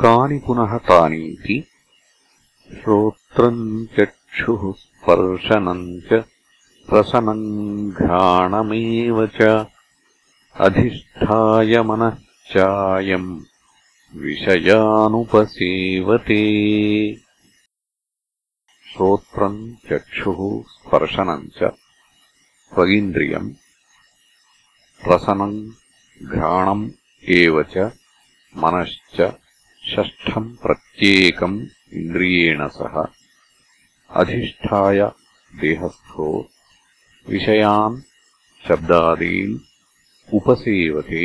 कानि पुनः तानीति? श्रोत्रम् चक्षुः स्पर्शनम् च रसनम् घ्राणमेव च अधिष्ठाय मनश्चायम् विषयानुपसेवते। श्रोत्रम् चक्षुः स्पर्शनम् च त्वगिन्द्रियम् रसनम् घ्राणम् एव च मनश्च षष्ठम् प्रत्येकम् इन्द्रियेण सह अधिष्ठाय देहस्थो विषयान् शब्दादीन् उपसेवते